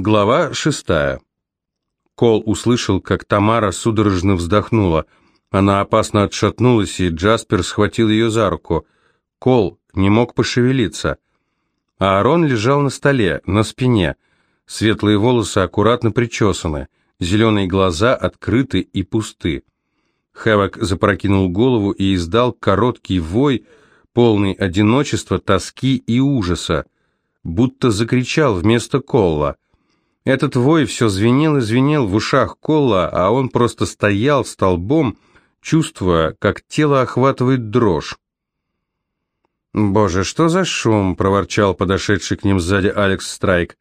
Глава шестая. Кол услышал, как Тамара судорожно вздохнула. Она опасно отшатнулась, и Джаспер схватил ее за руку. Кол не мог пошевелиться. Аарон лежал на столе, на спине. Светлые волосы аккуратно причесаны, зеленые глаза открыты и пусты. Хэвок запрокинул голову и издал короткий вой, полный одиночества, тоски и ужаса, будто закричал вместо Колла — этот вой все звенел и звенел в ушах Колла, а он просто стоял столбом, чувствуя, как тело охватывает дрожь. «Боже, что за шум!» — проворчал подошедший к ним сзади Алекс Страйк.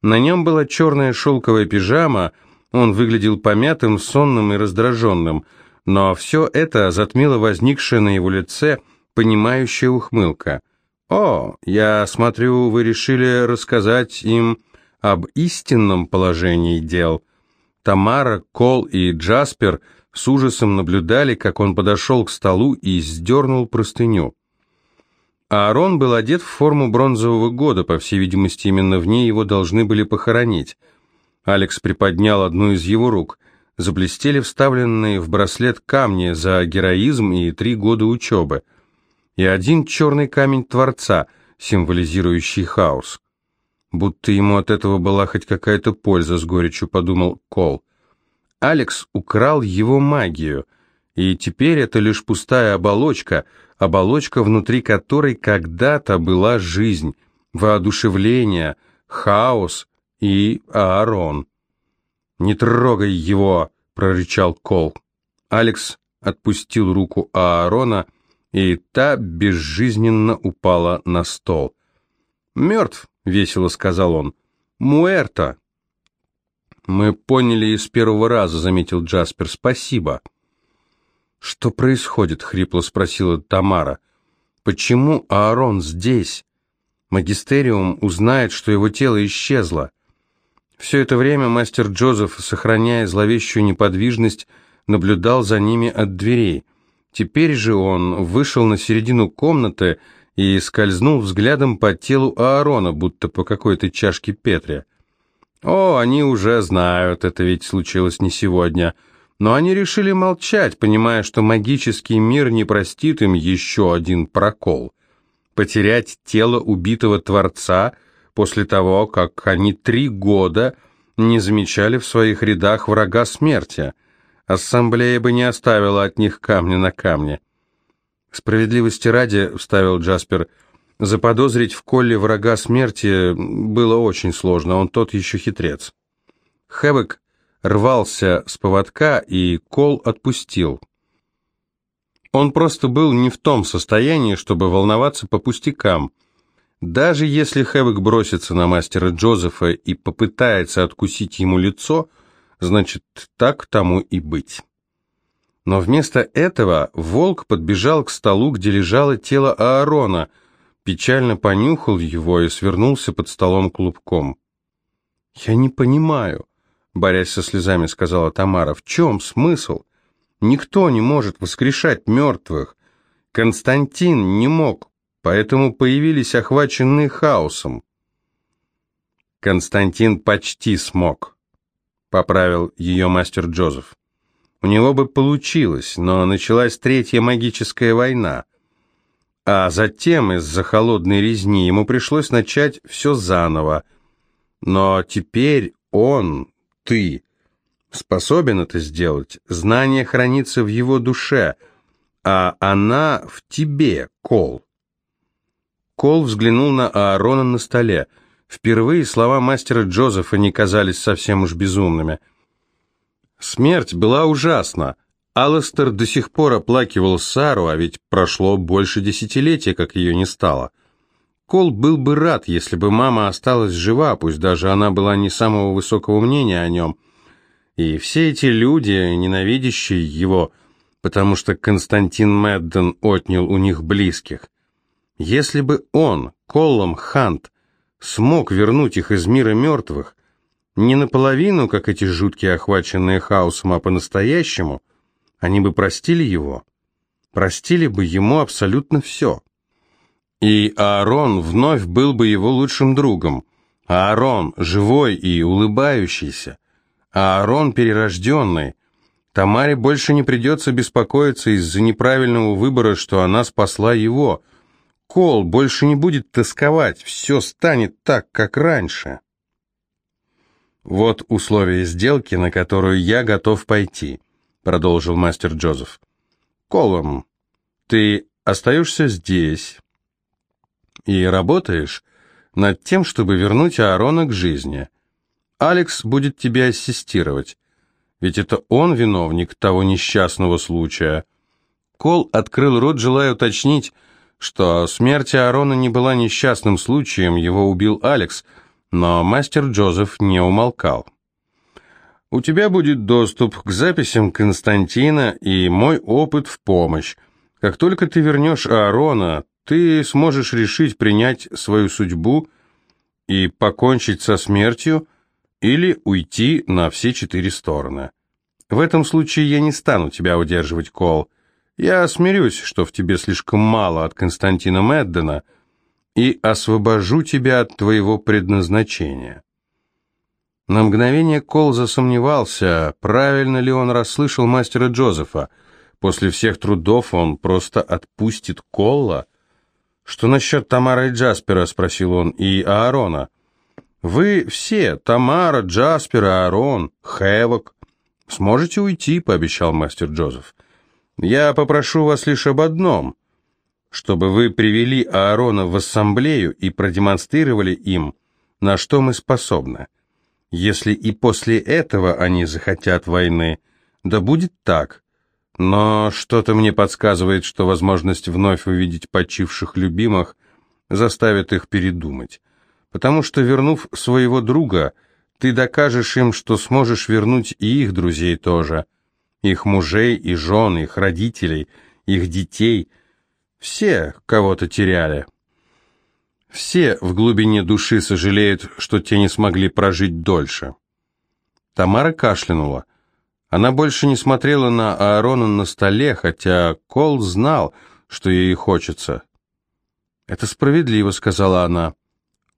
На нем была черная шелковая пижама, он выглядел помятым, сонным и раздраженным, но все это затмило возникшая на его лице понимающая ухмылка. «О, я смотрю, вы решили рассказать им...» об истинном положении дел. Тамара, Кол и Джаспер с ужасом наблюдали, как он подошел к столу и сдернул простыню. Аарон был одет в форму бронзового года, по всей видимости, именно в ней его должны были похоронить. Алекс приподнял одну из его рук. Заблестели вставленные в браслет камни за героизм и три года учебы. И один черный камень Творца, символизирующий хаос. Будто ему от этого была хоть какая-то польза, с горечью подумал Кол. Алекс украл его магию, и теперь это лишь пустая оболочка, оболочка, внутри которой когда-то была жизнь, воодушевление, хаос и Аарон. «Не трогай его!» — прорычал Кол. Алекс отпустил руку Аарона, и та безжизненно упала на стол. «Мертв!» — весело сказал он. «Муэрто!» «Мы поняли из первого раза», — заметил Джаспер. «Спасибо». «Что происходит?» — хрипло спросила Тамара. «Почему Аарон здесь? Магистериум узнает, что его тело исчезло». Все это время мастер Джозеф, сохраняя зловещую неподвижность, наблюдал за ними от дверей. Теперь же он вышел на середину комнаты и скользнул взглядом по телу Аарона, будто по какой-то чашке Петри. О, они уже знают, это ведь случилось не сегодня. Но они решили молчать, понимая, что магический мир не простит им еще один прокол. Потерять тело убитого Творца после того, как они три года не замечали в своих рядах врага смерти. Ассамблея бы не оставила от них камня на камне. Справедливости ради, вставил Джаспер, заподозрить в Колле врага смерти было очень сложно, он тот еще хитрец. Хэвок рвался с поводка, и Кол отпустил. Он просто был не в том состоянии, чтобы волноваться по пустякам. Даже если Хэвок бросится на мастера Джозефа и попытается откусить ему лицо, значит, так тому и быть. Но вместо этого волк подбежал к столу, где лежало тело Аарона, печально понюхал его и свернулся под столом клубком. «Я не понимаю», — борясь со слезами, сказала Тамара, — «в чем смысл? Никто не может воскрешать мертвых. Константин не мог, поэтому появились охваченные хаосом». «Константин почти смог», — поправил ее мастер Джозеф. У него бы получилось, но началась Третья магическая война. А затем из-за холодной резни ему пришлось начать все заново. Но теперь он, ты, способен это сделать. Знание хранится в его душе, а она в тебе, Кол. Кол взглянул на Аарона на столе. Впервые слова мастера Джозефа не казались совсем уж безумными – Смерть была ужасна. Алластер до сих пор оплакивал Сару, а ведь прошло больше десятилетия, как ее не стало. Кол был бы рад, если бы мама осталась жива, пусть даже она была не самого высокого мнения о нем. И все эти люди, ненавидящие его, потому что Константин Мэдден отнял у них близких. Если бы он, Коллом Хант, смог вернуть их из мира мертвых, не наполовину, как эти жуткие, охваченные хаосом, а по-настоящему, они бы простили его. Простили бы ему абсолютно все. И Аарон вновь был бы его лучшим другом. Аарон живой и улыбающийся. Аарон перерожденный. Тамаре больше не придется беспокоиться из-за неправильного выбора, что она спасла его. Кол больше не будет тосковать, все станет так, как раньше. Вот условия сделки, на которую я готов пойти, продолжил мастер Джозеф. Колом, ты остаешься здесь и работаешь над тем, чтобы вернуть Аарона к жизни. Алекс будет тебе ассистировать, ведь это он виновник того несчастного случая. Кол открыл рот, желая уточнить, что смерть Аарона не была несчастным случаем, его убил Алекс, но мастер Джозеф не умолкал. «У тебя будет доступ к записям Константина и мой опыт в помощь. Как только ты вернешь Аарона, ты сможешь решить принять свою судьбу и покончить со смертью или уйти на все четыре стороны. В этом случае я не стану тебя удерживать, Кол. Я смирюсь, что в тебе слишком мало от Константина Меддена, и освобожу тебя от твоего предназначения. На мгновение Кол засомневался, правильно ли он расслышал мастера Джозефа. После всех трудов он просто отпустит Колла, «Что насчет Тамара и Джаспера?» — спросил он. «И Аарона?» «Вы все, Тамара, Джаспер, Аарон, Хэвок, сможете уйти», — пообещал мастер Джозеф. «Я попрошу вас лишь об одном, чтобы вы привели Аарона в ассамблею и продемонстрировали им, на что мы способны. Если и после этого они захотят войны, да будет так. Но что-то мне подсказывает, что возможность вновь увидеть почивших любимых заставит их передумать. Потому что, вернув своего друга, ты докажешь им, что сможешь вернуть и их друзей тоже, их мужей и жен, их родителей, их детей. Все кого-то теряли. Все в глубине души сожалеют, что те не смогли прожить дольше. Тамара кашлянула. Она больше не смотрела на Аарона на столе, хотя Кол знал, что ей хочется. «Это справедливо», — сказала она.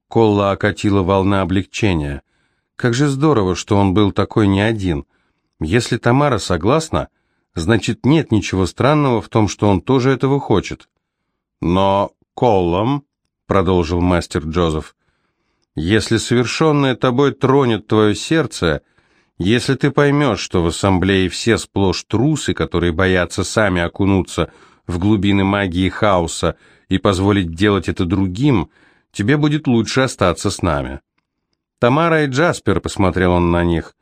Колла окатила волна облегчения. «Как же здорово, что он был такой не один. Если Тамара согласна, значит, нет ничего странного в том, что он тоже этого хочет». «Но Коллом», — продолжил мастер Джозеф, — «если совершенное тобой тронет твое сердце», — если ты поймешь, что в ассамблее все сплошь трусы, которые боятся сами окунуться в глубины магии хаоса и позволить делать это другим, тебе будет лучше остаться с нами. Тамара и Джаспер, посмотрел он на них,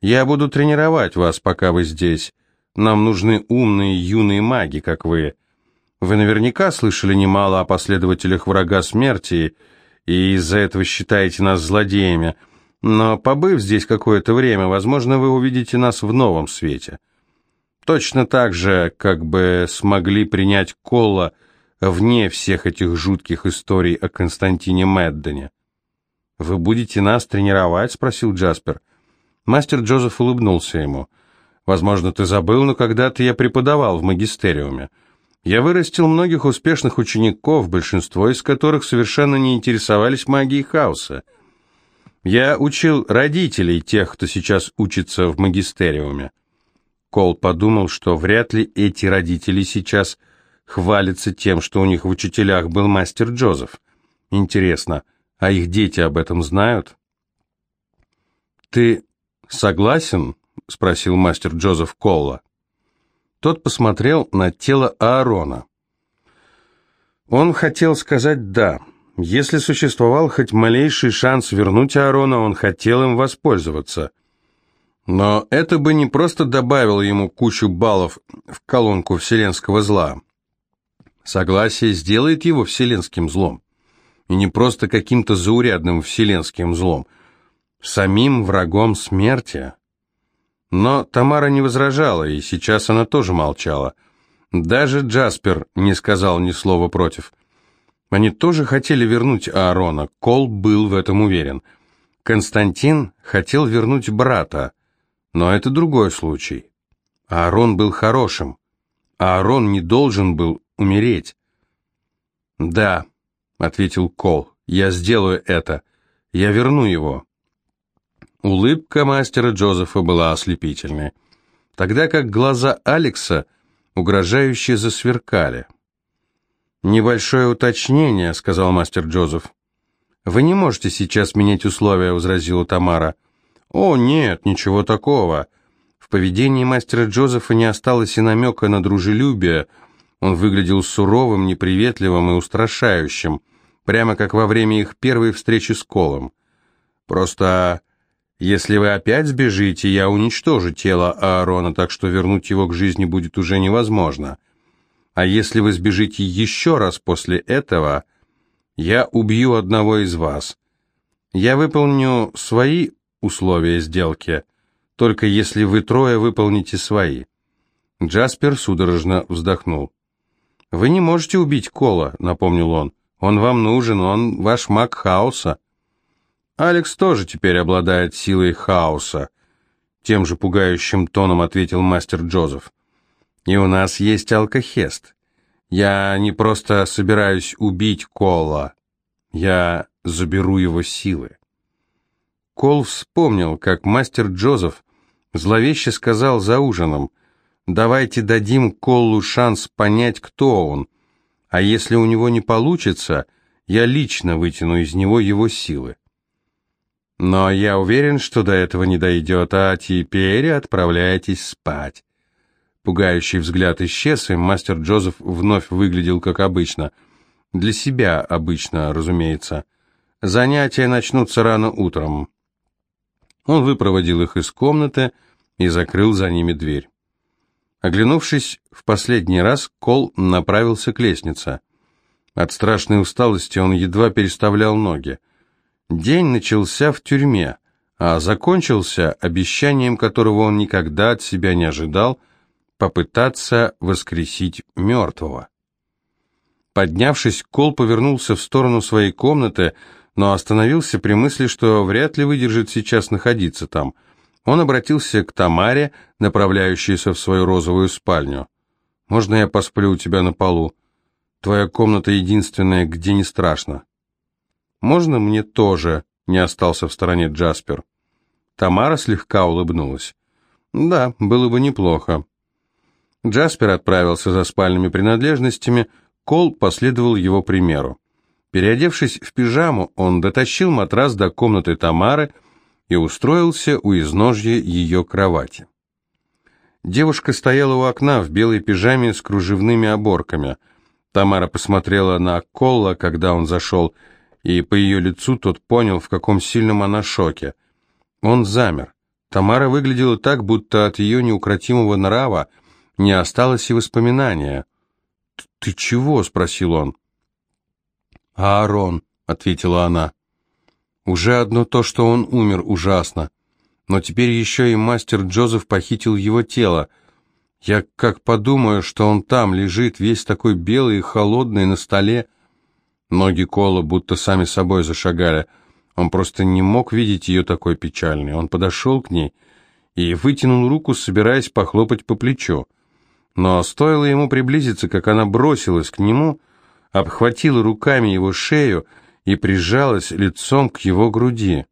я буду тренировать вас, пока вы здесь. Нам нужны умные юные маги, как вы. Вы наверняка слышали немало о последователях врага смерти, и из-за этого считаете нас злодеями – но побыв здесь какое-то время, возможно, вы увидите нас в новом свете. Точно так же, как бы смогли принять Колла вне всех этих жутких историй о Константине Меддене. «Вы будете нас тренировать?» — спросил Джаспер. Мастер Джозеф улыбнулся ему. «Возможно, ты забыл, но когда-то я преподавал в магистериуме. Я вырастил многих успешных учеников, большинство из которых совершенно не интересовались магией хаоса. Я учил родителей тех, кто сейчас учится в магистериуме. Кол подумал, что вряд ли эти родители сейчас хвалятся тем, что у них в учителях был мастер Джозеф. Интересно, а их дети об этом знают? «Ты согласен?» — спросил мастер Джозеф Колла. Тот посмотрел на тело Аарона. Он хотел сказать «да», если существовал хоть малейший шанс вернуть Аарона, он хотел им воспользоваться. Но это бы не просто добавило ему кучу баллов в колонку вселенского зла. Согласие сделает его вселенским злом. И не просто каким-то заурядным вселенским злом, самим врагом смерти. Но Тамара не возражала, и сейчас она тоже молчала. Даже Джаспер не сказал ни слова против. Они тоже хотели вернуть Аарона, Кол был в этом уверен. Константин хотел вернуть брата, но это другой случай. Аарон был хорошим. Аарон не должен был умереть. «Да», — ответил Кол, — «я сделаю это. Я верну его». Улыбка мастера Джозефа была ослепительной, тогда как глаза Алекса угрожающе засверкали. «Небольшое уточнение», — сказал мастер Джозеф. «Вы не можете сейчас менять условия», — возразила Тамара. «О, нет, ничего такого». В поведении мастера Джозефа не осталось и намека на дружелюбие. Он выглядел суровым, неприветливым и устрашающим, прямо как во время их первой встречи с Колом. «Просто если вы опять сбежите, я уничтожу тело Аарона, так что вернуть его к жизни будет уже невозможно. А если вы сбежите еще раз после этого, я убью одного из вас. Я выполню свои условия сделки, только если вы трое выполните свои». Джаспер судорожно вздохнул. «Вы не можете убить Кола», — напомнил он. «Он вам нужен, он ваш маг хаоса». Алекс тоже теперь обладает силой хаоса, тем же пугающим тоном ответил мастер Джозеф. И у нас есть алкохест. Я не просто собираюсь убить Кола, я заберу его силы. Кол вспомнил, как мастер Джозеф зловеще сказал за ужином, «Давайте дадим Колу шанс понять, кто он, а если у него не получится, я лично вытяну из него его силы». Но я уверен, что до этого не дойдет, а теперь отправляйтесь спать. Пугающий взгляд исчез, и мастер Джозеф вновь выглядел как обычно. Для себя обычно, разумеется. Занятия начнутся рано утром. Он выпроводил их из комнаты и закрыл за ними дверь. Оглянувшись в последний раз, Кол направился к лестнице. От страшной усталости он едва переставлял ноги. День начался в тюрьме, а закончился обещанием, которого он никогда от себя не ожидал, попытаться воскресить мертвого. Поднявшись, Кол повернулся в сторону своей комнаты, но остановился при мысли, что вряд ли выдержит сейчас находиться там. Он обратился к Тамаре, направляющейся в свою розовую спальню. «Можно я посплю у тебя на полу? Твоя комната единственная, где не страшно». «Можно мне тоже?» — не остался в стороне Джаспер. Тамара слегка улыбнулась. «Да, было бы неплохо». Джаспер отправился за спальными принадлежностями, Кол последовал его примеру. Переодевшись в пижаму, он дотащил матрас до комнаты Тамары и устроился у изножья ее кровати. Девушка стояла у окна в белой пижаме с кружевными оборками. Тамара посмотрела на Колла, когда он зашел, и по ее лицу тот понял, в каком сильном она шоке. Он замер. Тамара выглядела так, будто от ее неукротимого нрава не осталось и воспоминания. «Ты чего?» — спросил он. «Аарон», — ответила она. «Уже одно то, что он умер, ужасно. Но теперь еще и мастер Джозеф похитил его тело. Я как подумаю, что он там лежит, весь такой белый и холодный на столе, Ноги Кола будто сами собой зашагали. Он просто не мог видеть ее такой печальной. Он подошел к ней и вытянул руку, собираясь похлопать по плечу. Но стоило ему приблизиться, как она бросилась к нему, обхватила руками его шею и прижалась лицом к его груди.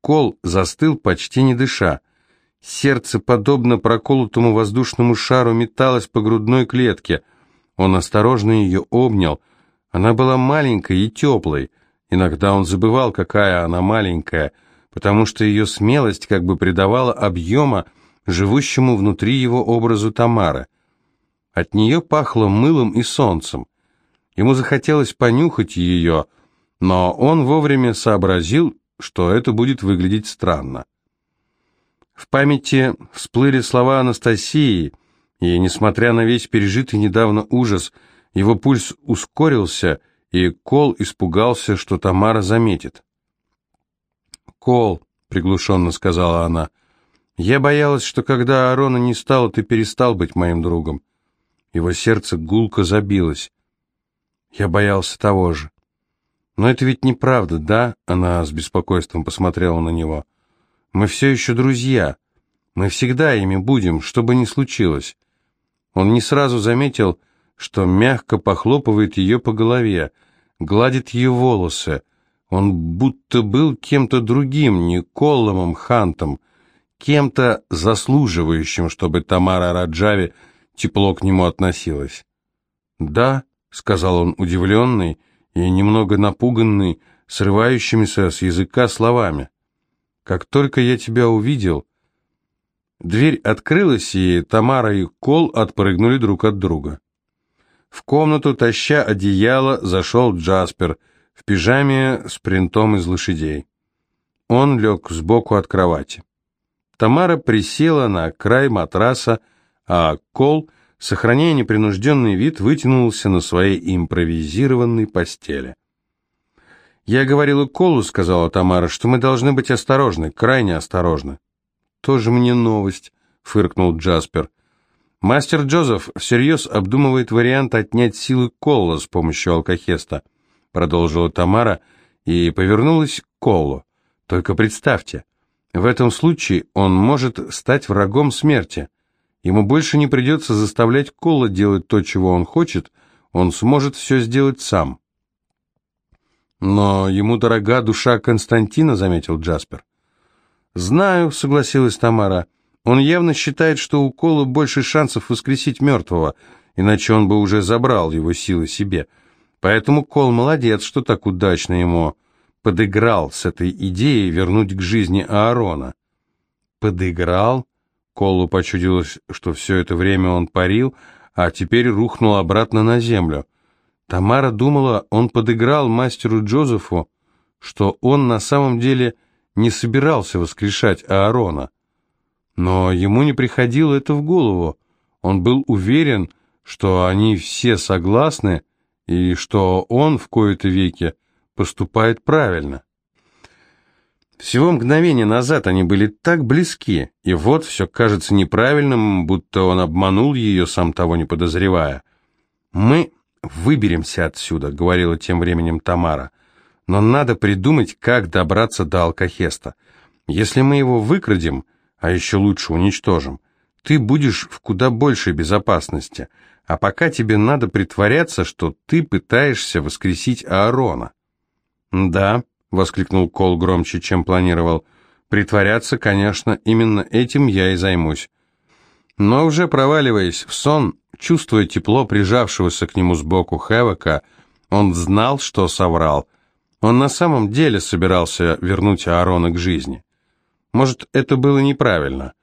Кол застыл, почти не дыша. Сердце, подобно проколотому воздушному шару, металось по грудной клетке. Он осторожно ее обнял, она была маленькой и теплой. Иногда он забывал, какая она маленькая, потому что ее смелость как бы придавала объема живущему внутри его образу Тамары. От нее пахло мылом и солнцем. Ему захотелось понюхать ее, но он вовремя сообразил, что это будет выглядеть странно. В памяти всплыли слова Анастасии, и, несмотря на весь пережитый недавно ужас, его пульс ускорился, и Кол испугался, что Тамара заметит. «Кол», — приглушенно сказала она, — «я боялась, что когда Аарона не стало, ты перестал быть моим другом». Его сердце гулко забилось. Я боялся того же. «Но это ведь неправда, да?» Она с беспокойством посмотрела на него. «Мы все еще друзья. Мы всегда ими будем, что бы ни случилось». Он не сразу заметил, что мягко похлопывает ее по голове, гладит ее волосы. Он будто был кем-то другим, не Колломом Хантом, кем-то заслуживающим, чтобы Тамара Раджави тепло к нему относилась. «Да», — сказал он удивленный и немного напуганный, срывающимися с языка словами. «Как только я тебя увидел...» Дверь открылась, и Тамара и Кол отпрыгнули друг от друга. В комнату, таща одеяло, зашел Джаспер в пижаме с принтом из лошадей. Он лег сбоку от кровати. Тамара присела на край матраса, а Кол, сохраняя непринужденный вид, вытянулся на своей импровизированной постели. «Я говорила Колу», — сказала Тамара, — «что мы должны быть осторожны, крайне осторожны». «Тоже мне новость», — фыркнул Джаспер. «Мастер Джозеф всерьез обдумывает вариант отнять силы Колла с помощью алкохеста», — продолжила Тамара и повернулась к Коллу. «Только представьте, в этом случае он может стать врагом смерти. Ему больше не придется заставлять Колла делать то, чего он хочет, он сможет все сделать сам». «Но ему дорога душа Константина», — заметил Джаспер. «Знаю», — согласилась Тамара. «Он явно считает, что у Кола больше шансов воскресить мертвого, иначе он бы уже забрал его силы себе. Поэтому Кол молодец, что так удачно ему подыграл с этой идеей вернуть к жизни Аарона». «Подыграл?» Колу почудилось, что все это время он парил, а теперь рухнул обратно на землю. Тамара думала, он подыграл мастеру Джозефу, что он на самом деле не собирался воскрешать Аарона. Но ему не приходило это в голову. Он был уверен, что они все согласны и что он в кои-то веки поступает правильно. Всего мгновение назад они были так близки, и вот все кажется неправильным, будто он обманул ее, сам того не подозревая. «Мы выберемся отсюда», — говорила тем временем Тамара. Но надо придумать, как добраться до Алкахеста. Если мы его выкрадем, а еще лучше уничтожим, ты будешь в куда большей безопасности, а пока тебе надо притворяться, что ты пытаешься воскресить Аарона». «Да», — воскликнул Кол громче, чем планировал, — «притворяться, конечно, именно этим я и займусь». Но уже проваливаясь в сон, чувствуя тепло прижавшегося к нему сбоку Хэвока, он знал, что соврал — он на самом деле собирался вернуть Аарона к жизни. Может, это было неправильно,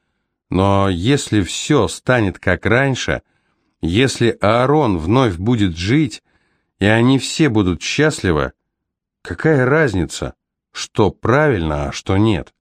но если все станет как раньше, если Аарон вновь будет жить, и они все будут счастливы, какая разница, что правильно, а что нет?